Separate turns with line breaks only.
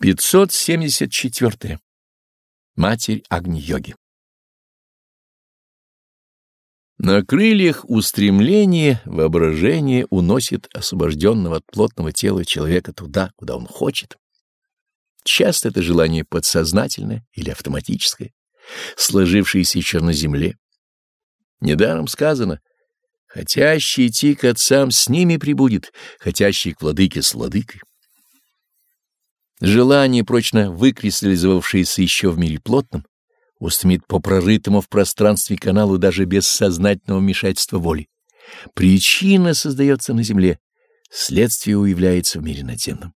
574. Матерь Агни-йоги На крыльях устремления воображение уносит освобожденного от плотного тела человека туда, куда он хочет. Часто это желание подсознательное или автоматическое, сложившееся еще на земле. Недаром сказано «Хотящий идти к отцам с ними прибудет, хотящий к владыке с владыкой». Желание, прочно выкристаллизовавшееся еще в мире плотном, устремит по прорытому в пространстве каналу даже без сознательного вмешательства воли. Причина создается на земле, следствие уявляется в мире надземном.